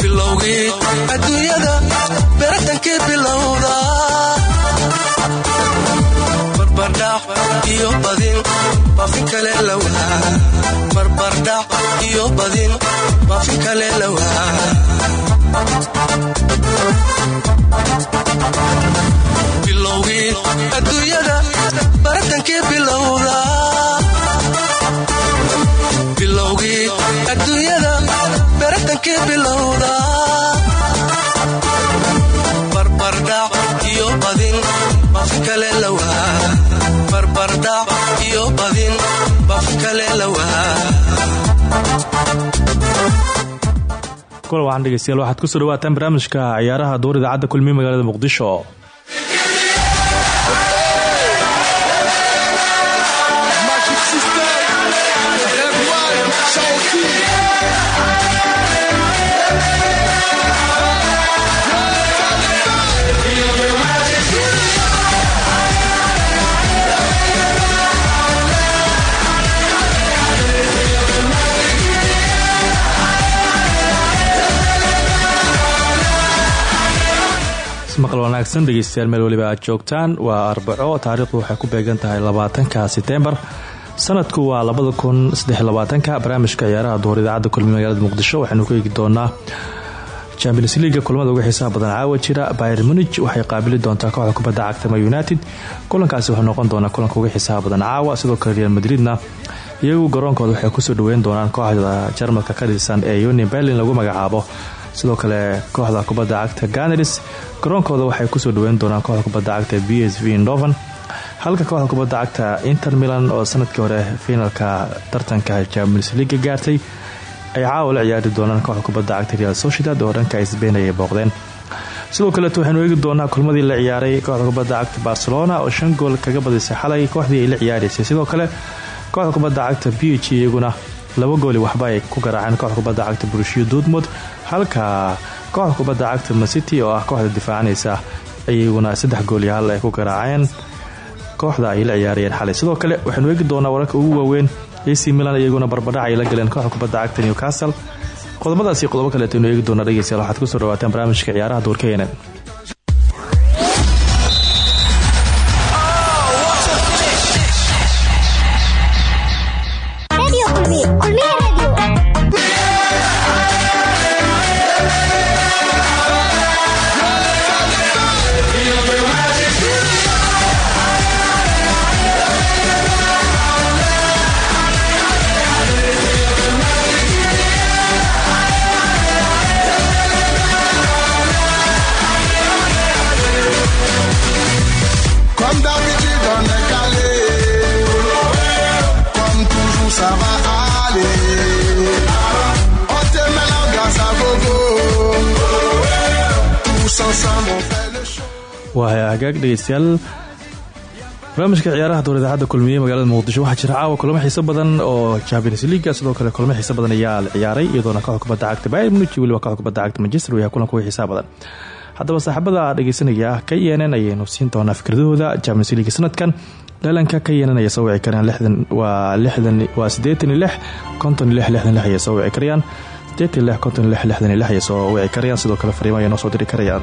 bilowgii adduunyada beratankii bilowda barbardhac iyo badin baafin kale lawaa barbardhac iyo badin baafin kale lawaa bilowgii adduunyada baratankii bilowda barbardhac iyo badin bafi kale lawaa barbardhac iyo badin bafi kale lawaa waxaan dhegeystayaal waxaad ku soo dhawaataan barnaamijka ciyaaraha duur idaacadda kulmiye magaalada muqdisho maqal wanaagsan dhegeystayaal meel weliba aad joogtaan. Waa arbaco taariikhdu waxay ku beegan tahay labaatanka setembar sanadku waa labada kun saddelabaatanka barnaamijka ciyaaraha duhur idaacadda kulmiye magaalada muqdisho waxaynu ku eegi champions leaga kulamada uga xiisaha badan caawa jira. Bayer munij waxay qaabili doontaa kooxda kubadda cagta ma united. Kulankaasi wuxuu noqon doonaa kulanka uga xiisaha badan caawa sidoo kale real madridna. Iyagu garoonkooda waxay ku soo dhaweyn doonaan kooxda jarmalka ka tirsan ee union berlin lagu magacaabo. Sidoo kale kooxda kubadda cagta ganars garoonkooda waxay ku soo dhaweyn doonaan kooxda kubadda cagta b s v halka kooxda kubadda cagta inter milan oo sannadkii hore finalka tartanka champions leaga gaartay ay caawa la ciyaari doonaan kooxda kubadda cagta real sociedad oo dhanka sbain ayay booqdeen. Sidoo kaleet waxaynu eegi doonaa kulmadii la ciyaaray kooxda kubadda cagta barcelona oo shan gool kaga badisay xalay kooxdii ay la ciyaaraysay sidoo kale kooxda kubadda cagta b iyaguna laba gooli waxba ay ku garaaceen kooxda kubadda cagta burushiyo duudmud halka kooxda kubadda cagta macity oo ah kooxda difaacanaysa iyaguna saddex gool iyo ay ku garaaceen. Kooxda ay la ciyaarayeen xalay. Sidoo kale waxaynu eegi doonaa wararka ugu waaweyn ac milan iyaguna barbadhac ay la galeen kooxda kubadda cagta newcastle. Qodobadaasi qodobo kaleetaynu eegi doonaa dhegeystayaal. Waxaad ku soo dhawaataan barnaamijka ciyaaraha duurka yeenen waa hagaag dhegeystayaal barnaamijka ciyaaraha dowr idaacadda kulmiye magaalada muqdisho waxaa jira caawa kulamo xiiso badan oo champions leaga sidoo kale kulamo xiiso badan ayaa la ciyaaray iyadoona kooxda kubadda cagta bayern munich weliba kooxda kubadda cagta manchester waya kulanka uga xiisaha badan. Haddaba saaxiibada dhegeysanaya ka yeenan ayaynu siin doonaa fikradahooda champions leaga sanadkan. Leelanka ka yeenan ayay soo wici karaan waa iyo lix konton lix lixdan lix ayay soo wici karayaan. Lix konton lix lixdan lix ayay soo wici karayaan sidoo kale fariimo ayay soo diri karayaan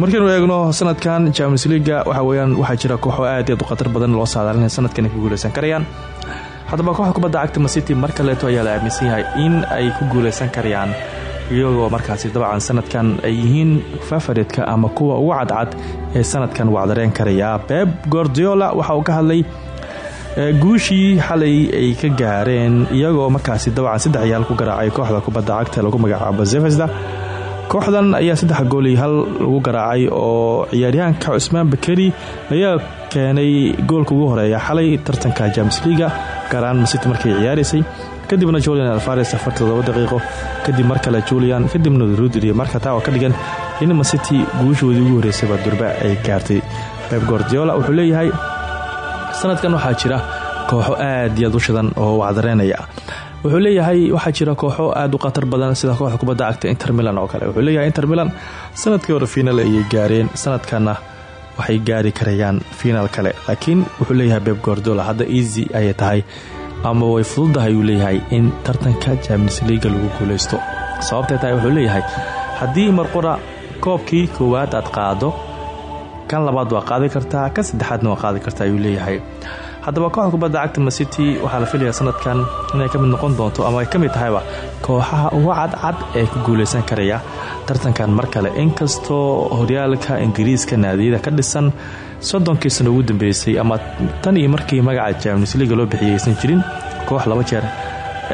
markaynu eegno sanadkan champions leaga waxa weyaan waxaa jira kooxo aad u khatar badan loo saadaalinaya sanadkan ku guuleysan karayaan. Haddaba kooxda kubadda cagta macity mar kaleeto ayaa la aaminsan yahay in ay ku guuleysan karayaan. Iyagoo markaasi dabcan sanadkan ay yihiin fafareedka ama kuwa ugu cadcad ee sanadkan wacdareen karaya. Beb gordiola waxa uu ka hadlay guushii xalay ay ka gaareen. Iyagoo markaasi dabcan saddex yaal ku garaacay kooxda kubadda cagta lagu magacaabo zefesda kooxdan ayaa saddex gool iyo hal lagu garaacay oo ciyaaryahanka cusmaan bakeri ayaa keenay goolka ugu horreeya xalay tartanka james liga gaaraan masiti markay ciyaaraysay kadibna julian alfares daqiiqo kadib mar kale julian kadibna rudri marka taa oo ka dhigan in masiti guushoodii ugu horreysayba durba ay gaartay. Beb gordiola wuxuu leeyahay sanadkan waxaa jira kooxo aad iyo aad u shidan oo wacdareenaya wuxuu leeyahay waxaa jira kooxo aad u khatar badan sida kooxda kubadda cagta inter milan oo kale. Wuxuu leeyahay inter milan sannadkii hore fiinal ayay gaareen sanadkanna waxay gaari karayaan fiinal kale. Laakiin wuxuu leeyahay beb gordola hadda easy ayay tahay ama way fududahay uu leeyahay in tartanka champions leaga lagu guuleysto sababtee tahay wuxuu leeyahay haddii marqura koobkii koowaad aad qaado kan labaad waa qaadi kartaa kan saddexaadna waa qaadi kartaa ayuu leeyahay haddaba kooxda kubadda cagta masiti waxaa la filayaa sanadkan. Inay ka mid noqon doonto ama ay ka mid tahayba kooxaha uga cadcad ee ku guuleysan karaya. Tartankan mar kale inkastoo horyaalka ingiriiska naadiyada ka dhisan soddonkii sano ugu dambeysay ama tan iyo markii magaca champions leaga loo bixiyay aysan jirin koox laba jeer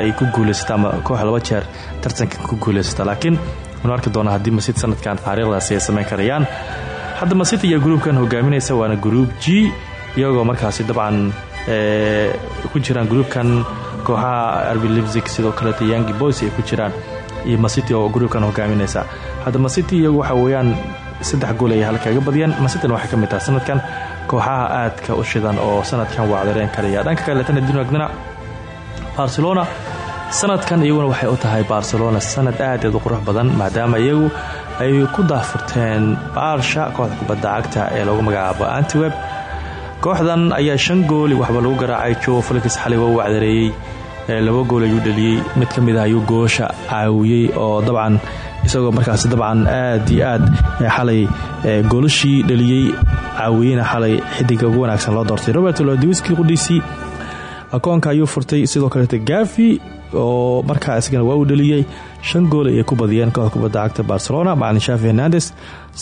ay ku guuleysata ama koox laba jeer tartanka ku guuleysata. Laakiin wanu arki doonaa haddii masiti sanadkan taariikhdaasi ay samayn karayaan. Hadda masiti iyo gruubkan hogaaminaysa waana gruub g iyagoo markaasi dabcan ku jiraan gruubkan kooxaha arbi libsig sidoo kaleeta yangi boys ay ku jiraan iyo masiti oo gruubkan hogaaminaysa. Hadda masiti iyagu waxa weeyaan saddex gool ay halkaga badiyaan. Masitina waxay ka mid tahay sanadkan. Kooxaha aadka u shidan oo sanadkan wacdareen karaya dhanka kaleetana dinagdina barcelona. Sanadkan iyaguna waxay u tahay barcelona sanad aad aad u qurux badan maadaama iyagu ay ku daafurteen baarsha kooxda kubadda cagta ee lagu magacaabo antiweb kooxdan ayaa shan gooli waxba lagu garaacay joe felix xalay waa u wacdareeyey laba gool ayuu dhaliyey. Mid ka mid ah ayuu goosha caawiyey oo dabcan isagoo markaas dabcan aad iyo aad xalay goolashii dhaliyey caawiyeyna xalay xidiga ugu wanaagsan loo doortay. Robert lodiwiski qudhiisii akoonka ayuu furtay sidoo kaleeta gafi oo markaa isagana waa uu dhaliyey shan gool ayay ku badiyeen kooxda cagta barcelona macalin shafi hernandes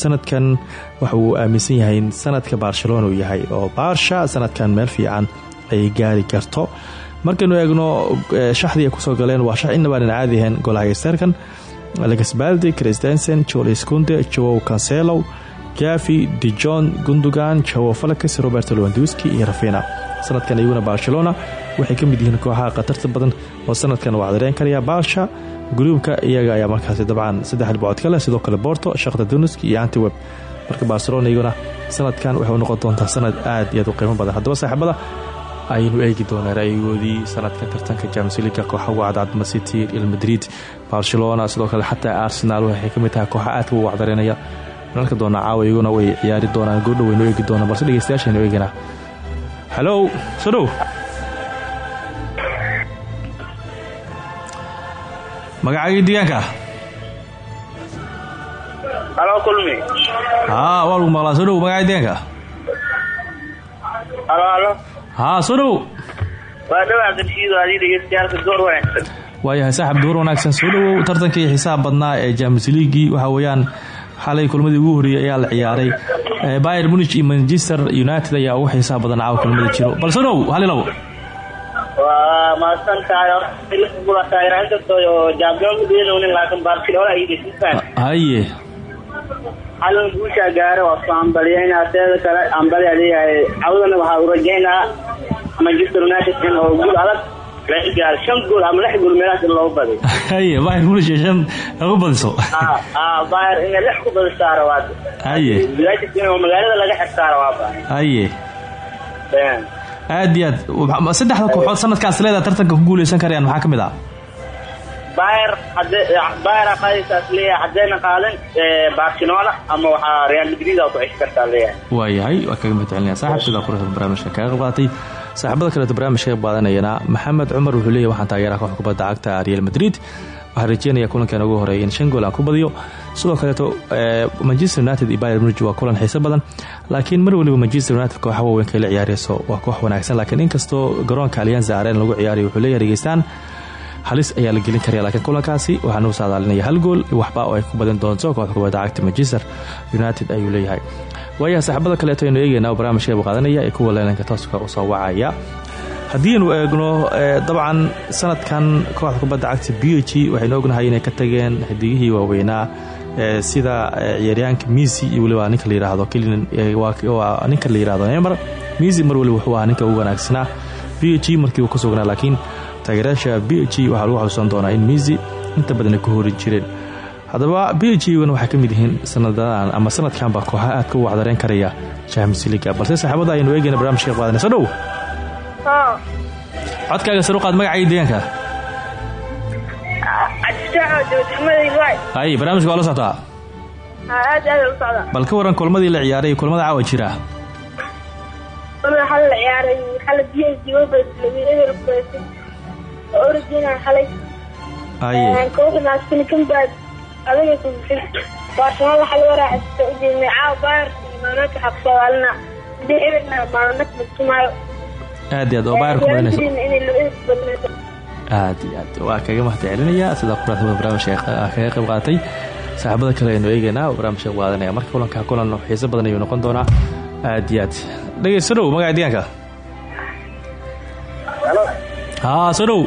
sanadkan waxa aaminsan yahay in sanadka barcelona uu yahay oo baarsha sanadkan meel fiican ay gaari karto. Markaynu eegno shaxdii ay ku soo galeen waa shax inabaanan caadi ahayn golahaysteerkan legasbaldi christensen jolis kunde jowow cancelow gafi dijon gundogan jowo falakes robert lewandowski iyo rafina sanadkan iyaguna barcelona waxay ka mid yihiin kooxaha khatarta badan oo sanadkan wacdareen karaya baarsha gruubka iyaga ayaa markaasi dabcan saddex dhibcood ka leh sidoo kale borto shakta dunesk iyo antiweb marka barcelona iyaguna sanadkan waxay u noqon doontaa sanad aad iyo aad u qiimo badan. Haddaba saaxiibada ayaynu eegi doonaa ra'yigoodii sanadka tartanka jamsliga kooxa uga cadcad macity real madrid barcelona sidoo kale xataa arsenal waxay ka mid tahay kooxa aadka u wacdareynaya nalka doonaa caawa way ciyaari doonaan goordhow waynu eegi doonaa balse dhegeystayaashaynu eeganaa halow soo dhow magacaagii deegaanka halo kulmi. Haa waa lagu maqlaa soo dhow magacagii deegaanka halo halo haa soo dhow waa dhawaa qarshiido adii dhegeystayaalka door wanaagsan waayahay saaxib door wanaagsan soo dhowow tartankii xisaab badnaa ee james leagui waxa weeyaan xalay kulmadii ugu horreeyey ayaa la ciyaaray. Bayer munich iyo manchester united ayaa ugu xisaab badan caawa kulmada jiro. Bal soo dhow hali labo waa mahadsan tahay dhisisan haye. Xalan guushaa gaara waa soo ambaliyeynaa teeda kale. Ambaliyaa leeyahay cawdana waxaa u rajaynaa manchester united in oo gul adag shan gool ama lix gool meelahaas in loogu baday haye bayer munich shan lagu badiso bayer inay lix ku badisaara waa haye united in magaalada laga xirsaara waa ba. Haye aad iyo aad. Saddexda kooxood sanadkaas leedaha tartanka ku guuleysan karayaan maxaa ka mid ah bayer bayer qaadaysaas leeyahay haddayna qaadan barcelona ama waxaa real madrid aa ku ceshi kartaa leeyahay. Waayahay waa kaga mahadcelinaya saaxib sidaa quruxda barnaamijka kaga qayb qaatay saaxiibada kaleeto barnaamijka qaadanayana maxamed cumar wuxuu leeyahy waxaan taageeraha kooxda kubadda cagta real madrid. Waxaan rajeynaya kulankan ugu horreeya in shan gool aan ku badiyo. Sidoo kaleeto manchester united iyo bayer munich waa kulan xiiso badan laakiin mar waliba manchester united kooxa waaweynka la ciyaareyso waa koox wanaagsan laakiin inkastoo garoonka alianza aren lagu ciyaarayo wuxuu leeyahay dhegeystaan halis ayaa la gelin karaya laakiin kulankaasi waxaa nagu saadaalinaya hal gool waxba oo ay ku badin doonto kooxda kubadda cagta manchester united ayuu leeyahay. Waayaha saaxiibada kaleeto aynu eegeynaa oo barnaamijka qayb qaadanaya ee kuwa leenanka tooska u soo wacaya. Haddii aynu eegno dabcan sanadkan kooxda kubadda cagta b h waxaynu ognahay inay ka tageen xidigihii waaweynaa sida ciyaaryaanka misi iyo weliba ninka la yiraahdo waa ninka la yiraahdo neymar. Misi mar waliba wuxuu ahaa ninka ugu wanaagsanaa. B h markii uu ka sugnaa laakiin taageerayaasha b h waxaa lagu xusuusan doonaa in misi inta badan ay ku hori jireen. Haddaba b h gana waxay ka mid yihiin sanadadan ama sanadkanba kooxaha aad ka wacdareen karaya james liga balse saaxiibada aynu eegayna barnamijka qaadana soo dhow. Codkaaga saruqaad magacaaga deegaanka. Hay barnaamijka waa la u socda bal ka waran kulmadii la ciyaaray kulamada caawa jira origina xalay haye kooxda sinikambaad adiga kubisay barcelona xal waraacista u jeednay caawa bayr maalmeedka xabsooaalina haddii hebelna maalmeed matumayo aad iyo aad oo baayar ku marinayso inay labada badnaato aad iyo aad waa kaga mahad celinayaa sida quraxda barnaamijka kaga qayb qaatay. Saaxiibada kale aynu eegeynaa oo barnaamijka qaadanaya. Marka kulanka kulan xiiso badan ayuu noqon doonaa. Aad iyo aad. Dhegeyso dhow magaca deegaanka. halo haa soo dhow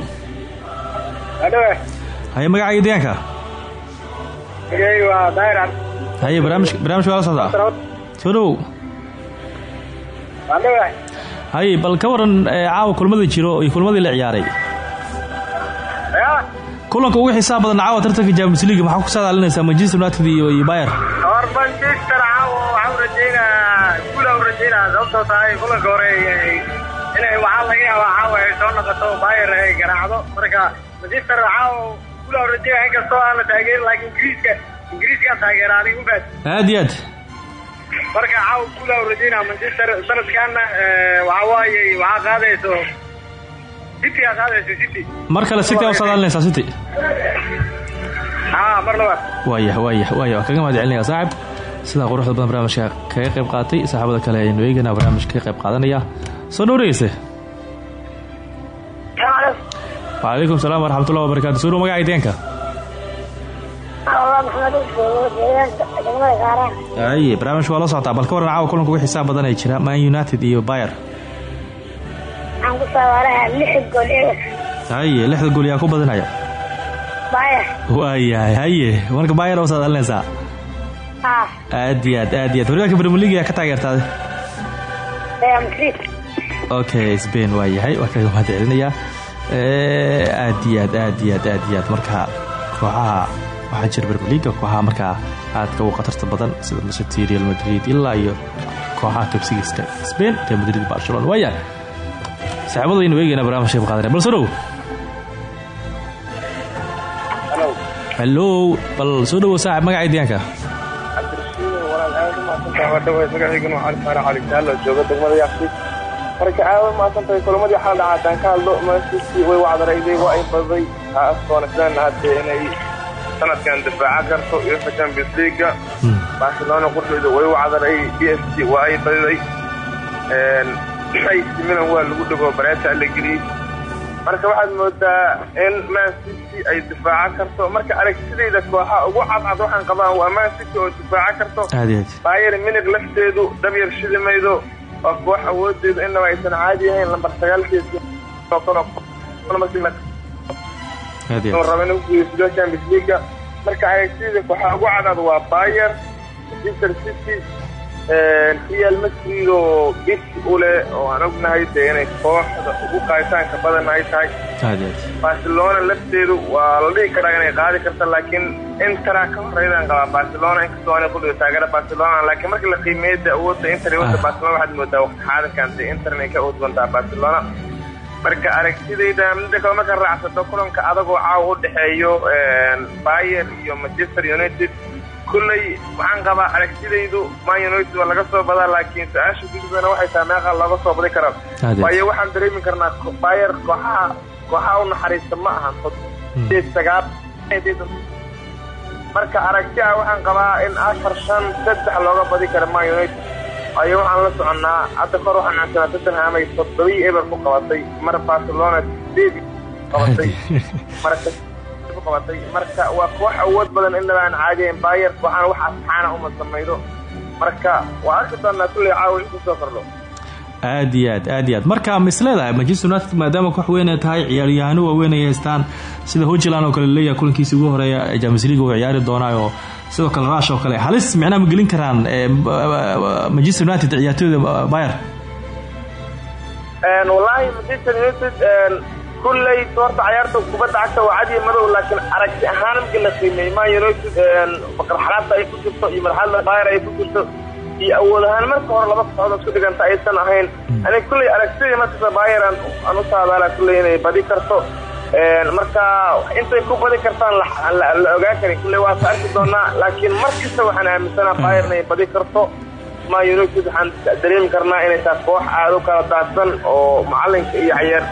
haye magacaaga deegaanka haye barnaamij barnaamijka waa la socdaa soo dhow adhowe haye bal ka waran ee, caawa kulmadii jiro iyo kulmadii la ciyaaray. Ya kulanka ugu xisaab badan caawa tartanka Champions League maxaa ku saadaalinaysaa Manchester United iyo iyo Bayern? Hor manchester caawa waxaa u rajeynaa guula u rajeynaa sababtoo tahay kulanka hore inay waxaa laga yaabaa caawa ay soo noqoto bayer ay garaacdo. Marka manchester caawa guula u rajeynaa inkastoo aan la taageerin laakiin ingiriiska ingiriiskaan taageera aniga u baad. Aad iyo aad. Marka caawa guula u rajeynaa manchester sanadkaana waxaa waaye waxaa qaadayso. City aa qaadayso city. Mar kale City u saadaalinaysaa City. Haa mar labaad. Waaya waaya waaya waa kaga mahad celinayaa saaxib sidaa quruxda badan barnamijka kaga qayb qaatay saxaabada kale aynu eegana barnaamijka kaga qayb qaadanaya. Soo dhowreyse waalaikum salaam waraxmatullahi wabarakatu soo dhow magaca deenka? Aye barnaamijka waa la socotaa bal ka waran caawa kulanka ugu xiisaha badan ay jira man united iyo bayer. Haye lixda gool yaa ku badanaya. Waayahay haye marka bayer oo saad dhalinaysaa Ah. aad iyo aad aad iyo aad. Waryaanka brmeliga ka taageertaad. Okay sbain waa yahay waa kaga mahad celinayaa eh, aad iyo aad aad iyo aad aad iyo aad. Marka kooxaha waxaa jira brmeliga kooxaha markaa aadka u khatarta badan sida masirti real madrid ilaa iyo kooxaha kabsigiiska sbain real madrid barcelona. Waaya saxaabadaynu eegaynaa barnamijka maqaadana balsoodhow hallow bal soo dhowo saaxib magacay deegaanka dhow hello bal soo dhowo saaxib magaca deegaanka marka aad maasantahay kulamadii xal dhacaataan ka hadlo mancity way wacdarayday waa ay badaday askoona sidaan hadee inay sanadkan difaaca karto uefa champions leaga barcelona qurxeedu way wacdaray b s g waa ay badiday ac milan waa lagu dhigo bareeta la geliyey marka waxaad moodaa in mancity ay difaaca karto marka aragtidayda kooxa ugu cadcad waxaan qabaan waa mancity oo difaaca karto. Bayer minig lafteedu dhabyar shidi maydo waa koox awoodeedu inaba aysan caadi ahayn lambar guulaysto champions leaga marka aragtida kooxa ugu cadcad waa bayer manchester city real madrid oo bit u leh oo aan ognahay dee inay kooxda ugu qaaditaanka badan ay tahay barcelona lafteedu waa la dhihi karaa inay qaadi karta laakiin intera ka horeydaan qabaa barcelona inkastoo aanay kudhigo taageera barcelona laakiin marka la qiimeeyo dee awoodda inter iyo wadda barcelona waxaad moodaa waqti xaadirkan dee inter inay ka doontaa barcelona. Marka aragtidayda midda kale marka raacsato kulanka adagoo caawa u dhexeeyo bayer iyo manchester united kulley waxaan qabaa aragtidaydu man united waa laga soo badaa laakiin su'aasha gudubana waxay tahay meeqa looga soo badi karaa waayo waxaan dareemi karnaa bayer kooxaha kooxaha u naxariista ma ahan sagaal. Marka aragti ah waxaan qabaa in afar shan saddex looga badi kara man united waayo waxaan la soconnaa hadda kor waxaan aansanaa tottenham ay toddobii eber ku qabatay mar barcelona qabatay qabatay marka waa koox awood badan inaba aan caadiyayn bayer kooxaan wax asxaana uma samaydo. Marka waa arki doonaa kulley caawa in ku soo kordho. Aad iyo aad aad iyo aad. Marka ma isleedahay manchester united maadaama koox weyn ay tahay ciyaaryahano waaweyn ay haystaan. Sida hojiland oo kale leeyahay kulankiisa ugu horreeya ee champions league uu ciyaari doonaayo. Sidoo kale rush oo kale halis micnaha ma gelin karaan ee, manchester united ciyaartooyda bayer wallaahi manchester united kulley horta cayaarta kubadda cagta waa cadiya madow laakiin aragti ahaan markii la qiimeeyey man united marxaladda ay ku jirto iyo marxaladda bayer ay ku jirto iyo awood ahaan marka hore laba kooxood isku dhiganta aysan ahayn. Aniga kulley aragtidii markasta bayer aan u saadaala kulley inay badi karto marka intay ku badi kartaan la ogaan karin. Kulley waa ka arki doonaa laakiin mar kasta waxaan aaminsanaa bayer inay badi karto. Man united waxaan dareemi karnaa inay tahay koox aad u kala daadsan oo macalinka iyo ciyaar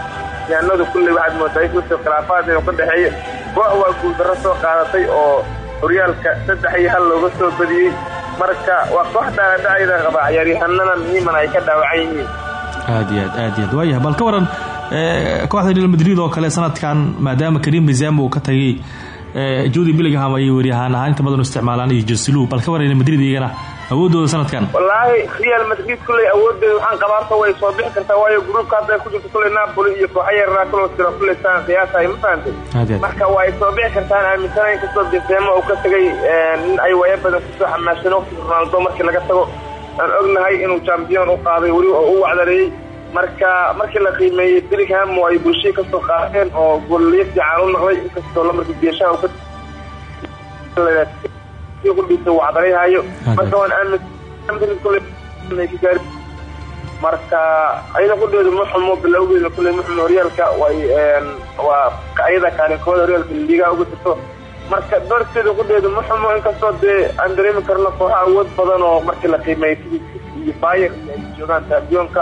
ciyaaryahanadu kulley waxaad moodaa inkastoo khilaafaad inuu ka dhexeeyo koox waa guuldarro soo qaadatay oo horyaalka saddex iyo hal looga soo badiyey marka waa koox dhaadhacayda qaba ciyaaryahanada muhiiman ay ka dhaawacan aad iyo aad iyo aad. Bal ka waran kooxda real madrid oo kale sanadkan maadaama karim benzema uu ka tagay judi billingham ayay weriyahaan ahaan inta badan isticmaalaan iyo joslu bal ka waran madrid iyagana awoodooda sanadkan. Wallaahi real madrid kulley awoodeeda waxaan qabaa horta way soo bixi kartaa waayo gruubka hadda ku jirto kulley napoli iyo kooxa yaraa kaloo jira kulley saan qiyaasahay ma fahantay marka waa ay soo bixi kartaan aaminsanayn kastoo benzema uu ka tegay nin ay waya badan ku soo xamaasheen waqtiga ronaldo markii laga tago. Aan ognahay inuu champion u qaaday weli oo u wacdareeyey marka markii la qiimeeyey billingham oo ay bulshadii ka soo qaadeen oo gololiyo fiican u noqday inkastoo lamarkii geeshaha uu ka qudhiisa wacdarayhayo marka waan marka ayada qudheedu ma xumo bilowgeeda kulley ma xumo horyaalka way waa ayada kaalinkooda horyaalka liigaha uga jirto marka doorkeeda qudheedu ma xumo inkastoo dee aan dareemi karno kooxa awood badan oo markii la qiimeeyey sidii iyo bayer iyo ay joogaan taabiyonka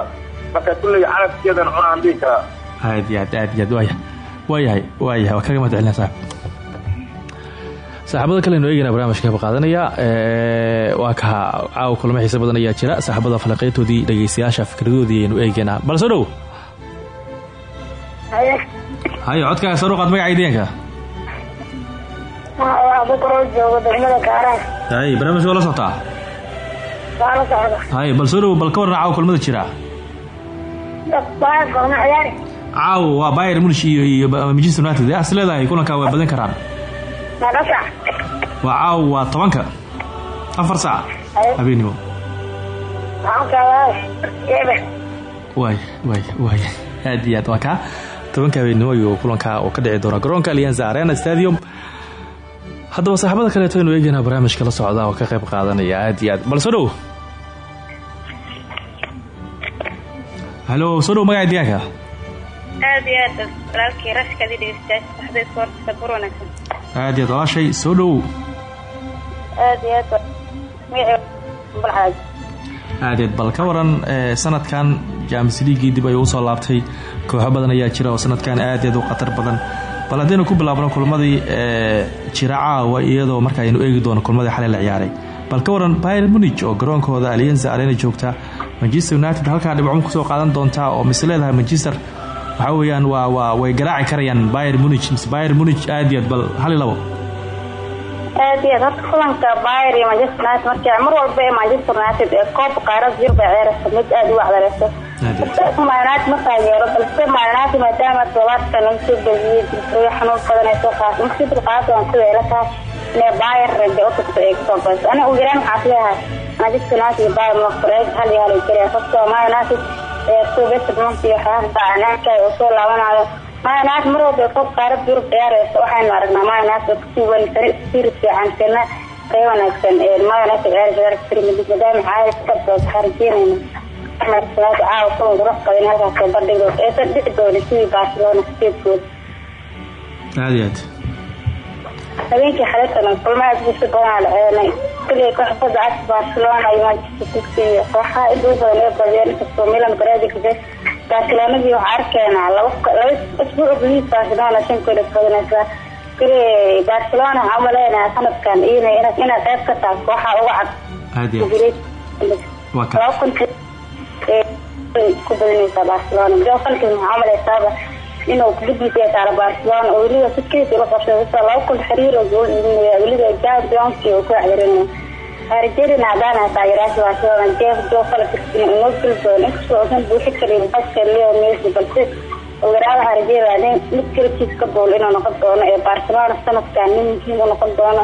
marka kulley carabkeedan cuna aan dhihi karaa aad iyo aad aad iyo aad waaya waayahay waayahay waa kaga mahad celinaa saaxib saaxiibada kalenu eegana barnaamijka ka qaadanaya waa ka caawa kulamo xiisa badan ayaa jira. Saaxiibada falaqeytoodii dhegeystayaasha fikradoodii aynu eegaynaa bal soo dhow. Hayo codkaaga soo dhuqaad magaca bukaroo joogo degmada gaaraha hay barnaamijka waa la socotaa waa la socda. Hay bal soo dhow bal ka waran caawa kulamada jira. Caawa waa bayer munish iyo iyo manchester united as leedahay kulankaa waa badan karaan waa caawa waa tobanka. Afar saac. Habeenimo. Waay. Waay waay aad iyo aad waa kaa tobanka habeenimo ayuu kulankaa uu ka dhici doona garoonka alianza arena stadium. Haddaba saaxiibada kaleeto aynu eegaynaa barnaamijka la socda oo ka qayb qaadanaya. Aad iyo aad. Bal soo dhow. Halo soo dhow magaca diyaanka aad iyo aad. Walaalkii rashkadii dhegeystayaasha saxda isboortiska bur wanaagsan aad iyo aad walaashay soo dhow. Aad iyo aad magaci balxaaj aad iyo aad bal ka waran ee, sanadkan james leagii dib ayuu u soo laabtay. Kooxo badan ayaa jira oo sanadkan aad u khatar badan. Bal haddaynu ku bilaabno kulmadii ee, jira caawa iyadoo marka aynu eegi doono kulmadii xalay la ciyaaray. Bal ka waran bayern munich oo garoonkooda alianza arena joogta. Manchester united halkaa dhibcun ku soo qaadan doontaa oo mise leedahay manchester waxaa weeyaan waa waa way garaaci karayaan bayern munich. Mise bayern munich aad iyo aad bal hal iyo labo. Aad iyo aad horta kulanka bayer iyo manchester united markii mar walba ee manchester united ee koobka qaarada yurub ay ciyaarayso mid aad u wacdareyso Aad iyo aad. Horta Man United ma taageero balse Man United maadaama todobaadkan lagu soo geliyey jirtooyo xanuun badan ay soo qaatay marka sidii qaadada waan sida ila tahay inay bayer rebe u tagto ay ka soo bayso aniga ugu yaraan waxaa filahaa manchester united iyo bayer maqareeg hal iyo hal ay jireen sababtoo Man West Brom iyo waxyaalaha dacanaanka oo soo laabanayo United mar walba ee koobka qaarada yurub ciyaarayso waxaynu aragnaa United oo ka sii wanaagsan spirit fiican sina kay wanaagsan. Ee Premier League maadaama caayis ka soo xariijinayna markaas caawa kulan qurux badan halkaas soo bandhigo eesan dhici doona sidii Barcelona sideedkood aad iyo aad habeenkii xalaytana kulmo aad u xiiso badan la ciyaaray kaliya kooxda kubadda cagta Barcelona iyo Manchester City. Iyo kooxaha inta ugu badan ee badiyeen inkastoo Milan ka Barcelonadii waxaa arkaynaa laba isbuuc gudihiis Barcelona shan koob badanaysa kaliya Barcelona waxaa umaleynaya sanadkan inay inay qayb ka tahay kooxaha ugu cad. Laba kun ku badanaysa Barcelona. Jo falkan waxaa umaleysaaba inuu kubadiisa saaro Barcelona. Oo weliba si keys ula qabsaday sida laba kun xiriir oo gool iibinaya weliba Champions oo ku ciyaarayna Argentina hadana taageerayaasha Barcelona. Jeff Jo falkan inuu gol doon inkastoo uusan buuxi karin baska Leo Messi balse ogaraada Argentina mid kirkiis ka bool inuu noqon doono ee Barcelona. Sanadkan nin muhiim u noqon doono.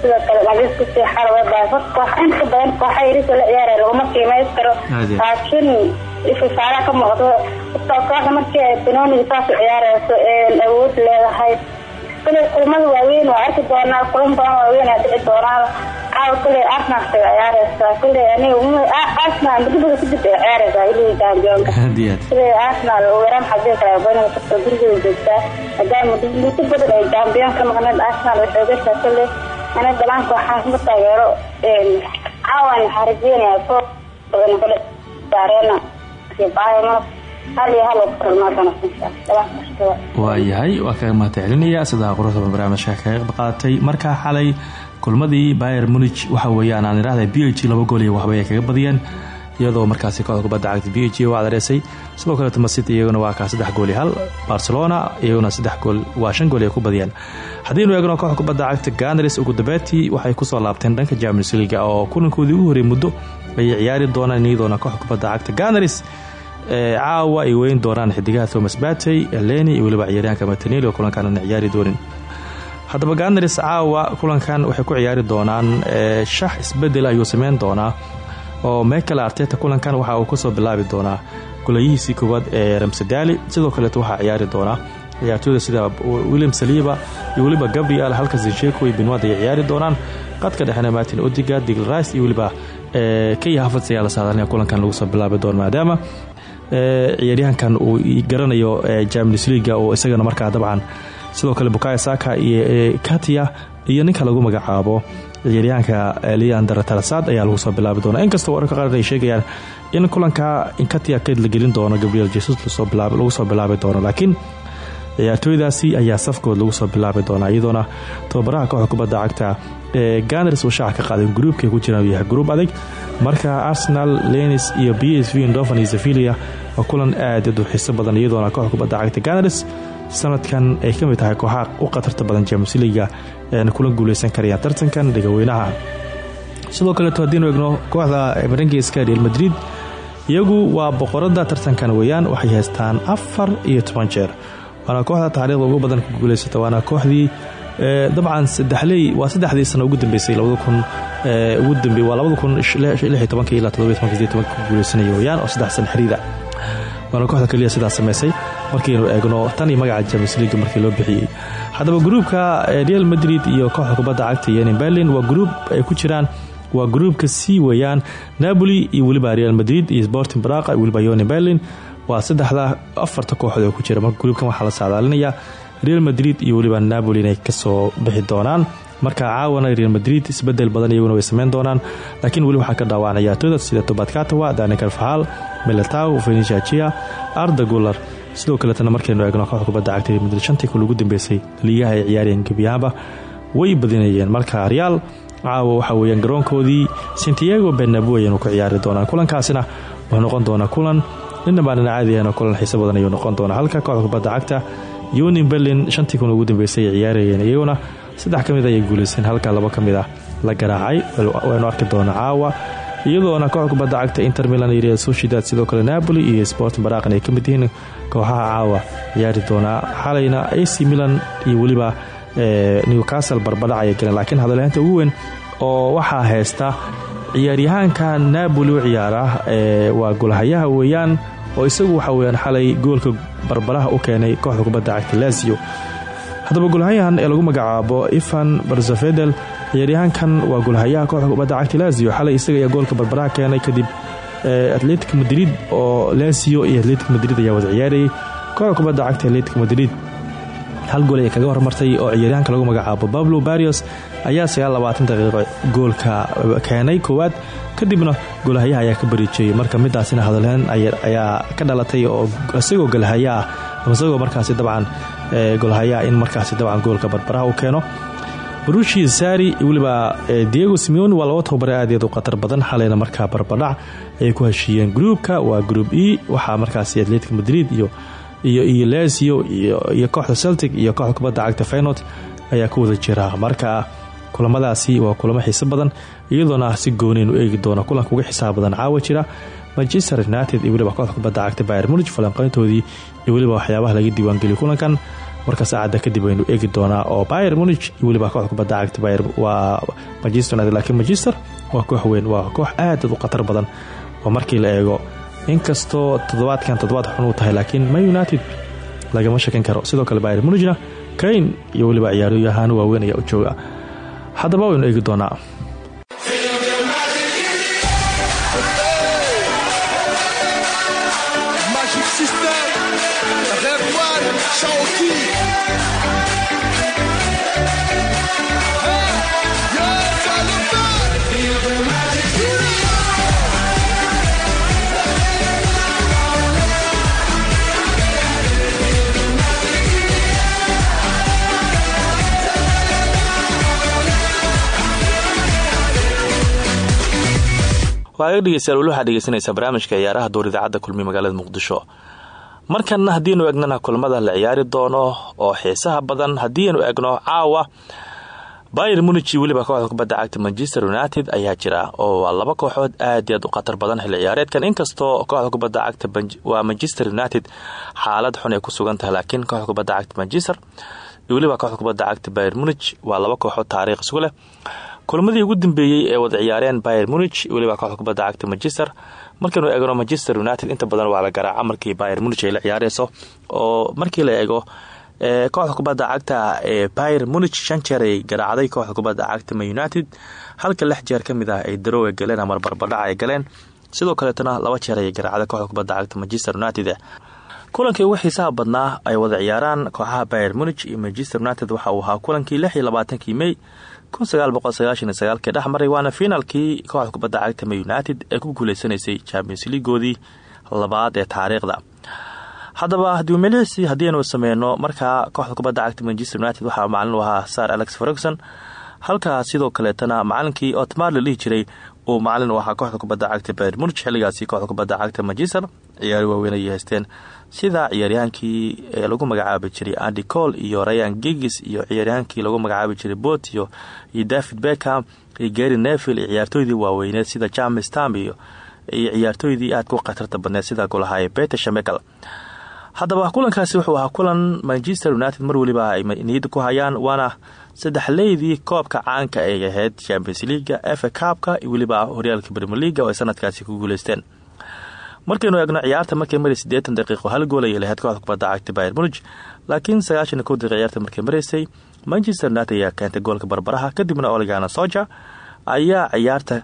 Sidoo kale Manchester City xalwa baa koox inta badan kooxa yariis la ciyaaraya laguma qiimeyn karo. Laakiin ifisaara ka muuqdo. Kooxda markii Benoni saas u ciyaarayso ee awood leedahay. Kale kulmada waaweyn waa arki doonaa. Kulan badan waaweyn aa dhici doonaa. Caawa kale Arsenal ay ciyaaraysaa kale aniga Arsenal midbada ku jirta ay aad iyo aad. Sida Arsenal oo weeraan xabeen kala badan ka soo gurigeeda joogtaa maadaama dhibaato badan ay Champions ka maqnaan Arsenal waxay uga shaqeeyeen. Ana dalaan kooxaha ma taageero caawan waxaa rajeynayaa koox badan kale waayahay waa kaga mahadcelinaya sidaa quruxda barnaamijka kaga qaatay. Markaa xalay kulmadii bayer munich waxa weeyaan aan idhaahda b laba gool iyo waxba kaga badiyeen. Iyadoo markaasi kooxda kubadda cagta b h waa dareesay sidoo kale tmasity iyaguna waa kaa saddex gool hal. Barcelona iyaguna saddex gool waa shan gool ay ku badiyeen. Haddiinu eegno kooxda kubadda cagta ganars ugu dambeetii waxay ku soo laabteen dhanka champions leaga oo kulankoodii ugu horey muddo ayay ciyaari doonaan iyadoona kooxda kubadda cagta ganars caawa ay weyn doonaan xidigaha thomas batey leni iyo weliba ciyaaryahanka mataneli oo kulankan aan ciyaari doonin. Haddaba ganars caawa kulankan waxay ku ciyaari doonaan shax isbeddel ayuu sameyn doonaa oo michael arteta kulankan waxa uu ka soo bilaabi doonaa golayihiisii koowaad ee ramsadaali sidoo kaleet waxaa ciyaari doonaa ciyaartooyda sida william saliiba iyo weliba gabriel halka zinsheko iyo binwad ay ciyaari doonaan. Qadka dhexena martin odiga digl rice iyo weliba kaya hafats ayaa la saadaalinaya kulankan lagu soo bilaabi doono maadaama ciyaaryahankan uu garanayo champions leaga oo isagana markaa dabcan. Sidoo kale bukaya saka iyo katia iyo ninka lagu magacaabo ciyaaryahanka leander talasad ayaa lagu soo bilaabi doona. Inkastoo wararka qaar ay sheegayaan in kulanka inkatia keyd la gelin doono gabriel jesus lagu soo bilaabi doono laakiin ciyaartooydaasi ayaa safkood lagu soo bilaabi doonaa iyadoona tababaraha kooxda kubadda cagta ganars uu shaaca ka qaaday gruubkay ku jiraan yahay gruub adag. Marka arsenal lenis iyo b s iyo sevilia waa kulan aad u xiiso badan iyadoona kooxda kubadda cagta ganars sanadkan ay ka mid tahay kooxaha u khatarta badan james liga eena kula guuleysan karayaan tartankan dhigaweynaha sidoo kaleeto haddiinu egno kooxda marangeska real madrid iyagu waa boqorada tartankan weeyaan waxay haystaan afar iyo toban jeer. Waana kooxda taariikhda ugu badan ku guuleysata waana kooxdii dabcan sadexley waa saddexdii sano ugu dambeysay ugu dambe waa guuleysanaya weyaan oo saddex san xiriida waana kooxda keliya sidaas samaysay markiinu eegno tan iyo magaca james leaga markii loo bixiyey haddaba gruubka real madrid iyo kooxda kubadda cagta yenin berlin waa gruub ay ku jiraan waa gruubka c weeyaan. Napoli iyo weliba real madrid iyo sporting braqa iyo weliba yoni berlin waa saddexda afarta kooxood oo ku jira. Marka gruubkan waxaa la saadaalinayaa real madrid iyo weliba napoli inay ka soo bixi doonaan. Marka caawana real madrid isbeddel badan iyaguna way sameyn doonaan laakiin weli waxaa ka dhaawacna ciyaartooyda sida tobadkatawa dani carfahal melataw venisia arda gular sidoo kaletana markaynu eegno kooxda kubadda cagta real madrid shantii kun ugu dambeysay liigaha ay ciyaarayeen way badinayeen. Marka real caawa waxaa weeyaan garoonkoodii santiago benabu ayaynu ku ciyaari doonaan kulankaasina wuxuu noqon doonaa kulan ninabaanan caadi ahno kulan xiiso badan ayuu noqon doonaa. Halka kooxda cagta yunin berlin shantii kun ugu dambeysay ay iyaguna saddex ka mid ayay guuleyseen halka laba ka ah la garaacay. Waynu arki doonaa caawa iyadoona kooxda kubadda cagta inter milan iyo real sociedad sidoo kale napoli iyo sporting baraqan ay ka yihiin kooxaha caawa. Ciyaari doonaa xalayna ac milan iyo weliba newcastle barbadhac ayay galeen. Laakiin hadalhaynta ugu weyn oo waxaa haysta ciyaaryahaanka napoli u ciyaara waa golahayaha weeyaan oo isagu waxa weyaan xalay goolka barbaraha u keenay kooxda kubadda cagta lazio. Haddaba golhayahan ee lagu magacaabo ivan barzafedel ciyaaryahaankan waa golhayaha kooxda kubadda cagta lazio. Xalay isaga ayaa goolka barbaraha keenay kadib atletic madrid oo lazio iyo atletic madrid ayaa wada ciyaarayay. Kooxda kubadda cagta atletic madrid hal gool ay kaga hormartay oo ciyaaryahanka lagu magacaabo pablo barios ayaa daqiiqo goolka keenay. Koowaad kadibna golhayaha ayaa ka bariijiyey. Marka midaasina hadalheyn ayaa ka dhalatay oo isagoo golhayaa isagoo markaasi dabcan golhayaa in markaasi dabcan goolka barbaraha u keeno. Barushi sari weliba diego simeoni waa laba aad u khatar badan xalayna markaa barbadhac ayay ku heshiiyeen gruubka waa gruub e waxaa markaasi atletic madrid iyo lesio iyo kooxda celtic iyo kooxda cagta fenot ayaa ku wada jira. Marka kulamadaasi waa kulamo xiiso badan iyadoona si gooniinu eegi doona kulanka uga xisaab caawa jira manchester united iyo weliba kooxda kubadda cagta bayer munig falanqayntoodii iyo weliba waxyaabaha laga diiwaangeliyo kulankan. Marka saacadda kadib aynu eegi doonaa oo bayer munig iyo weliba kooxda kubadda cagta bayer waa manchester united. Laakiin manchester waa koox weyn waa koox aad u khatar badan. Oo markii la eego inkastoo toddobaadkan toddobaad xun uu tahay laakiin man united lagama shakin karo. Sidoo kale bayer munigna kayn iyo weliba ciyaaryahaan waaweyn ayaa u jooga haddaba waynu eegi doonaa waaga dhegeystayaal weli waxaad dhegeysanaysaa barnaamijka ciyaaraha door idaacadda kulmiye magaalada muqdisho. Markanna haddiinu eegnana kulamada la ciyaari doono oo xiisaha badan haddiinu eegno caawa bayer munich weliba kooxda kubadda cagta manchester united ayaa jira oo waa laba kooxood aad iyo aad u khatar badan xilli ciyaareedkan. Inkastoo kooxda kubadda cagta waa manchester united xaalad xun ay ku sugan tahay laakiin kooxda kubadda cagta manchester weliba kooxda kubadda cagta bayer munich waa laba kooxood taariikh isku leh kulmadii ugu dambeeyey ee wada ciyaareen bayer munich weliba kooxda kubadda cagta manchester. Markaynu eegno manchester united inta badan waa la garaaca markii bayer munich ay la ciyaareyso oo markii la eego kooxda kubadda ee bayer munich shan jeer ay garaacday kooxda kubadda cagta ma united. Halka lix jeer ka mid ah ay darooga galeen ama barbadhac ay galeen. Sidoo kaleetana laba jeer ayay garaacday kooxda kubadda manchester united. Kulankii ugu xiisaha badnaa ay wada ciyaaraan kooxaha bayer munich iyo manchester united. Waxa uu ahaa kulankii lix iyo labaatankii iyo sagaalkii dhexmaray waana finaalkii kooxda kubadda cagta ma united ee ku guuleysanaysay champions leagoodii labaad ee taariikhda. Haddaba diumilisi haddiinu sameyno markaa kooxda kubadda cagta manchester united waxaa macalin u ahaa sar alex ferguson. Halkaa sidoo kaleetana macalinkii otmar la dhihi jiray uu macalin u ahaa kooxda kubadda cagta munich xilligaasi kooxda kubadda cagta manchester ciyaari waaweyn haysteen sida ciyaaryahaankii lagu magacaabi jiray andy cole iyo rayan gigis iyo ciyaaryahaankii lagu magacaabi jiray botio iyo david beckham iyo gary neville iyo ciyaartooydii waaweyneed sida james tam iyo ciyaartooydii aad ku khatarta badneed sida golahaye peter shamekel haddaba kulankaasi wuxuu ahaa kulan manchester united mar weliba ay niyadda ku hayaan waana saddexleydii koobka caanka ay ahayd champions leaga efa kaabka iyo weliba horyaalka brimier leaga oo sanadkaasi ku guuleysteen markaynu eegno ciyaarta markay maray siddeetan daqiiqo hal gool ayay lahayd kooxda kubadda cagta bayer munich laakiin sagaashan kow ciyaarta markay maraysay manchester united ayaa keentay goolka barbaraha kadibna oligana soja ayaa ciyaarta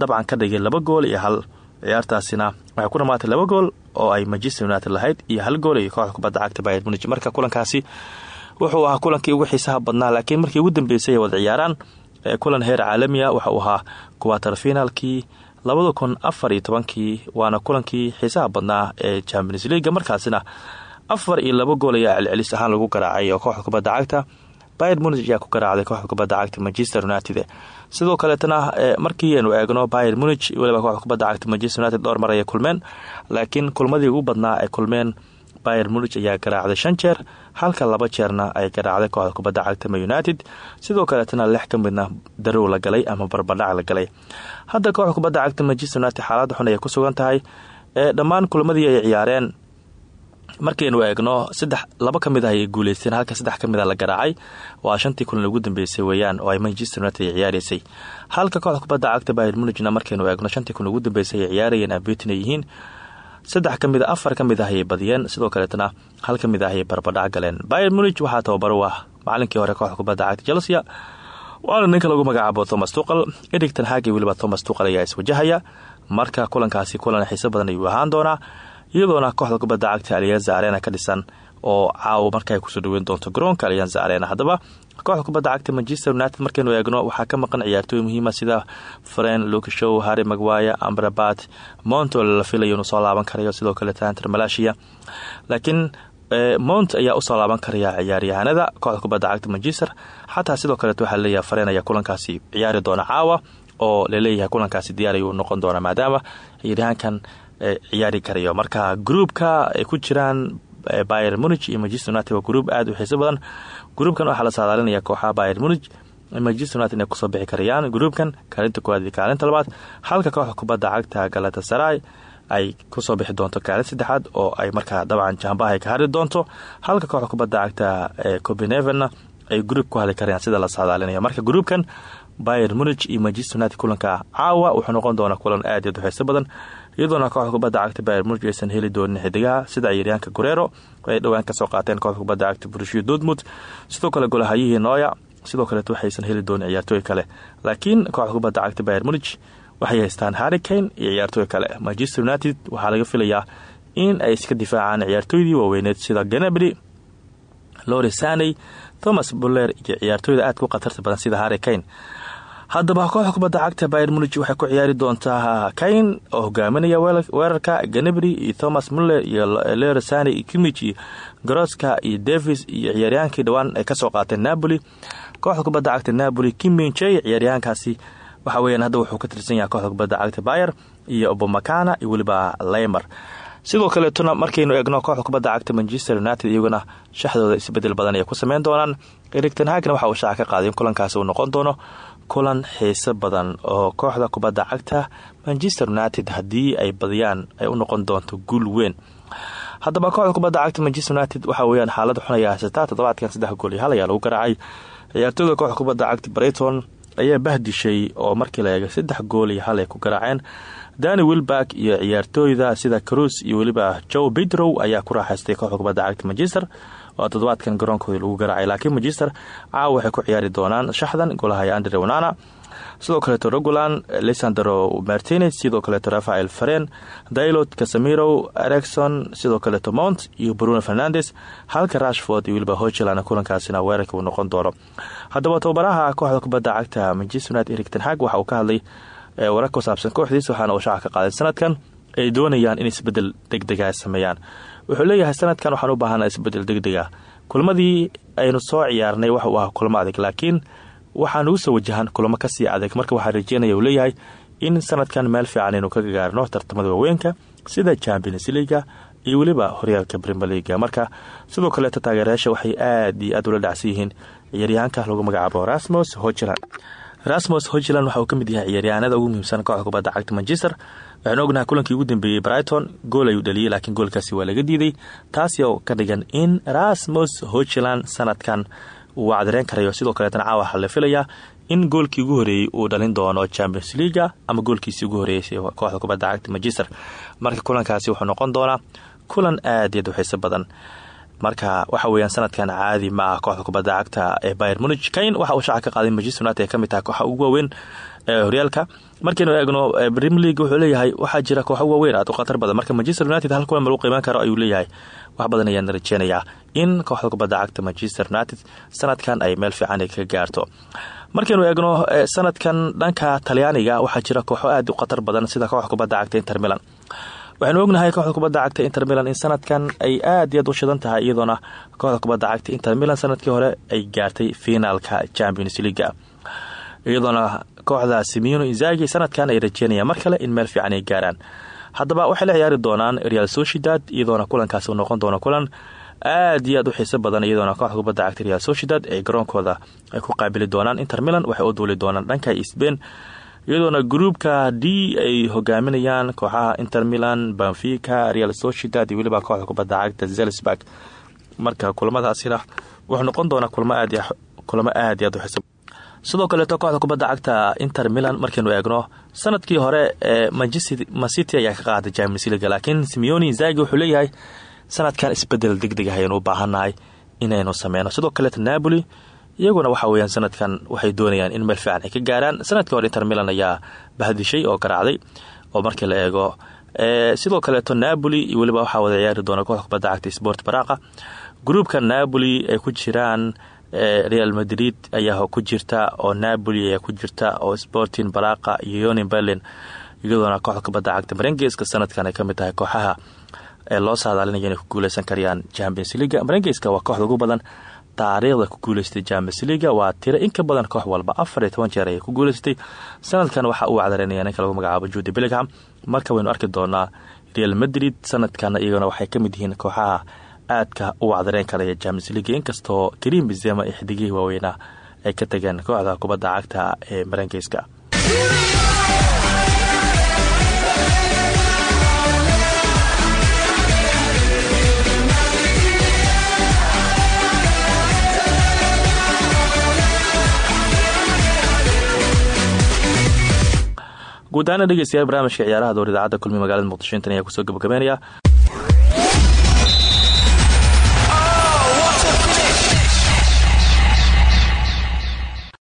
dabcan ka dhigay laba gool iyo hal. Ciyaartaasina waxay ku dhamaatay laba gool oo ay manchester united lahayd iyo hal gool iyo kooxda kubadda cagta bayer munich. Marka kulankaasi wuxuu ahaa kulankii ugu xiisaha badnaa laakiin markii ugu dambeysay ay ciyaaraan kulan heer caalamiya waxa uu ahaa kuwatar finaalkii labada kun afar iyo tobankii waana kulankii xiisaha badnaa ee champions leaga markaasina afar iyo laba gool ayaa celcelis ahaan lagu garaacay oo kooxda kubadda cagta bayer munich ayaa ku garaacday kooxda kubadda cagta manchester united. Sidoo kaleetana markii aynu eegno bayer munich weliba kooxda kubadda cagta manchester united dhowr mar ayay kulmeen laakiin kulmadii ugu badnaa ay kulmeen bayer munich ayaa garaacday shan jeer halka laba jeerna ay garaacday kooxda kubadda cagta united. Sidoo kaleetana lix ka midna la galay ama barbadhac la galay. Hadda kooxda kubadda cagta manchester united xaalada xun ayay ku sugan tahay dhammaan kulmadii ay ciyaareen. Markaynu eegno saddex laba ka ah ayay guuleysteen halka saddex ka mid a la garaacay. Waa shantii kulan ugu dambeysay weeyaan oo ay manchester united ay ciyaareysay halka kooxda kubadda cagta bayer munigna markaynu eegno shantii kulan ugu dambeysay ay ciyaarayeen saddex ka mid a afar ka mid ah ayay badiyeen sidoo kaleetana hal ka mid ah ayay barbadhac galeen. Bayer munig waxaa tababaro ah macalinkii hore kooxda kubadda cagta chelsea waana ninka lagu magacaabo thomas tuqal erigtan haagay weliba thomas tuqal ayaa iswajahaya marka kulankaasi kulan xiiso badan ayuu ahaan doonaa iyadoona kooxda kubadda cagta alianza arena ka dhisan oo caawo markaay ku soo dhaweyn doonto garoonka alianza arena. Haddaba kooxda kubadda cagta manchester united markaynu eegno waxaa ka maqan ciyaartooy muhiima sida fren lukashow harry magwaya ambrabat mount oo la filayo inuu soo laaban karayo sidoo kale tanter malaysia laakiin mount ayaa u soo laaban karaya ciyaaryahanada kooxda kubadda cagta manchester. Xataa sidoo kaleet waxaa la leeyahay faren ayaa kulankaasi ciyaari doona caawa oo la leeyahay kulankaasi diyaar ayuu noqon doona maadaama ciyaaryahankan ciyaari karayo. Marka gruubka ay ku jiraan bayer munig iyo manchester united waa gruub aad u xiiso badan gruubkan waxaa la saadaalinaya kooxaha bayer munig manchester united inay ku soo bixi karayaan gruubkan kaalinta koowaad iyo kaalinta labaad. Halka kooxda kubadda cagta galatasaray ay ku soo bixi doonto kaalin saddexaad oo ay markaa dabcan jaambaha ay ka hari doonto. Halka kooxda kubadda cagta copenhavenna ay gruub ku hadli sida la saadaalinayo. Marka gruubkan bayer munig iyo manchester united kulanka caawa wuxuu noqon doonaa kulan aad iy u xiiso badan iyadoona kooxda kubadda cagta bayer munig aysan heli doonin xidigaha sida ciyaaryahanka gureero ay dhowaan ka soo qaateen kooxda kubadda cagta burushiya dortmund. Sidoo kale golahayihii nooya sidoo kaleet waxaysan heli doonin ciyaartooy kale. Laakiin kooxda kubadda cagta bayer munig waxay haystaan harrikane iyo ciyaartooy kale. Manchester united waxaa laga filayaa in ay iska difaacaan ciyaartooydii waaweyneed sida ganabry lori saney thomas buller iyo ciyaartooyda aad ku khatarta badan sida harrikane haddaba kooxda kubadda cagta bayer munig waxay ku ciyaari doontaa kayn oo hogaaminaya weerarka ganabry iyo thomas muller iyo lero sane iyo kimich iyo garoska iyo davis iyo ciyaaryahaankii dhowaan ay ka soo qaateen napoli. Kooxda kubadda cagta napoli kiminjey ciyaaryahaankaasi waxa weyaan hadda wuxuu ka tirsan yahay kooxda kubadda cagta bayer iyo obomakana iyo weliba leymer sidoo kaleetona markaynu eegno kooxda kubadda cagta manchester united iyaguna shaxdooda isbeddel badan ay ku sameyn doonaan. Erigtenhagna waxa uu shaaca ka qaaday in kulankaasi uu noqon doono kulan xiiso badan oo kooxda kubadda cagta manchester united haddii ay badiyaan ay u noqon doonto guul weyn. Haddaba kooxda kubadda cagta manchester united waxa weyaan xaalada xun ayaa haysataa toddobaadkan saddex gool iyo hal ayaa lagu garaacay. Ciyaartooyda kooxda kubadda cagta breyton ayaa bahdishay oo markii la eegay saddex gool iyo hal ay ku garaaceen dani wilberg iyo ciyaartooyda sida cruz iyo weliba joe bidrow ayaa ku raaxaystay kooxda kubadda cagta manchester oo toddobaadkan garoonkooda lagu garaacay laakiin manchester caawa waxay ku ciyaari doonaan shaxdan golaha andre wanana sidoo kaleeto rogulan lisandro martinez sidoo kaleeto rafael faren dailot casamiro ericson sidoo kaleeto mount iyo bruno fernandes halka rashford iyo weliba hojeland kulankaasina weerarka uu noqon doono. Haddaba tababaraha kooxda kubadda cagta manchester united erik tenhag waxa uu ka hadlay warar ku saabsan kooxdiis waxaana uu shaaca ka qaaday sanadkan ay doonayaan in isbeddel degdega sameeyaan. Wuxuu leeyahay sanadkan waxaan u baahana isbeddel degdega kulmadii aynu soo ciyaarnay waxa uu ahaa kulmo adag laakiin waxaa nugu soo wajahan kulamo ka sii adag. Marka waxaa rajeynaya uu leeyahay in sanadkan meel fiican aynu ka gaarno tartamada waaweynka sida champions leaga iyo weliba horyaalka premier leaga marka sidoo kaleeto taageerayaasha waxay aad iyo aad ula dhacsan yihiin. Lagu magacaabo rasmus hojeland rasmus hojeland waxa uu ka mid yahay ciyaaryahanada ugu muhiimsan kooxda kubadda cagta manchester. Waxaanu ognahay kulankii ugu dambeeyey brighton gool ayuu dhaliyey laakiin goolkaasi waa laga diiday. Taasi oo ka dhigan in rasmus hojeland sanadkan uu wacdareen karayo sidoo kaleetana caawa waxaa la filayaa in goolkii ugu horeeyey uu dhalin doono champions leaga ama goolkiisii ugu horeeyay kooxda kubadda cagta manchester. Marka kulankaasi wuxuu noqon doonaa kulan aad iyaad u xiiso badan marka waxa weyaan sanadkan caadi ma ah kooxda kubadda cagta ee bayer munig kayn waxa uu shaaca ka qaaday manchester united ee ka mid tahay kooxa ugu waaweyn ee horyaalka. Markaynu eegno premier league wuxuu leeyahay waxaa jira kooxa waaweyn aad u badan. Marka manchester united hal kulan ma qiimaan karo ayuu leeyahay. Wax badan ayaan rajeynayaa in kooxda kubadda cagta manchester united sanadkan ay meel fiican ka gaarto. Markaynu eegno sanadkan dhanka talyaaniga waxaa jira kooxo aad u khatar badan sida kooxda kubadda cagta inter milan waxaynu ognahay kooxda kubadda cagta inter milan in sanadkan ay aad iyaad u shidan tahay iyadoona kooxda kubadda cagta inter milan sannadkii hore ay gaartay finaalka champions leaga iyadoona kooxda simeono inzagi sanadkan ay rajeynayaan mar kale in meel fiican ay gaaraan. Haddaba waxay la ciyaari doonaan real sociedad iyadoona kulankaasi noqon doona kulan aad iyo aad u xiiso badan iyadoona kooxda kubadda cagta real sociedad ee garoonkooda ay ku qaabili doonaan inter milan waxay u duuli doonaan dhanka sbain iyadoona gruubka d ay hogaaminayaan kooxaha inter milan benfica real sociedad iyo weliba kooxda kubadda cagta zelsburg marka kulamadaasina wuxuu noqon doonaa kulamo aad aad u xiso sidoo kaleeto kooxda kubadda cagta inter milan markaynu eegno sannadkii hore ee mancity ayaa ka qaaday champions leaga laakiin simeoni zagi wuxuu leeyahay sanadkan isbeddel degdeg ah ayaynu u baahannahay inaynu sameyno sidoo kaleeto napoli iyaguna waxa weyaan sanadkan waxay doonayaan in meel fiican ay ka gaaraan. Sanadkii hore inter milan ayaa bahdishay oo garaacday oo markii la eego sidoo kaleeto napoli iyo weliba waxaa wada ciyaari doona kooxda cagta sport baraqa gruubka napoli ay ku jiraan real madrid ayaa ku jirta oo napoli ayaa ku jirta oo sporting baraqa iyo yonin berlin iyadoona kooxda cagta marengeska sanadkan ay ka mid tahay kooxaha ee loo saadaalinaya inay ku guuleysan karayaan champions leaga marengeska waa kooxda ugu badan taariikhda ku guuleystay champions leaga waa tiro in ka badan koox walba afar iyo toban jeer ayay ku guuleysatay sanadkan waxa uu cadareynaya ninka lagu magacaabo juudi billingham marka waynu arki doonaa real madrid sanadkana iyagana waxay ka mid yihiin kooxaha aadka u wacdareen karaya champions leaga inkastoo karim bizema iyo xidigihii waaweynaa ay ka tageen kooxda kubadda cagta ee marengeyska guud ahaana barnaamijka ciyaaraha door idaacadda kulmi magaalada muqdisho intan ayaa ku soo gabagabeynaya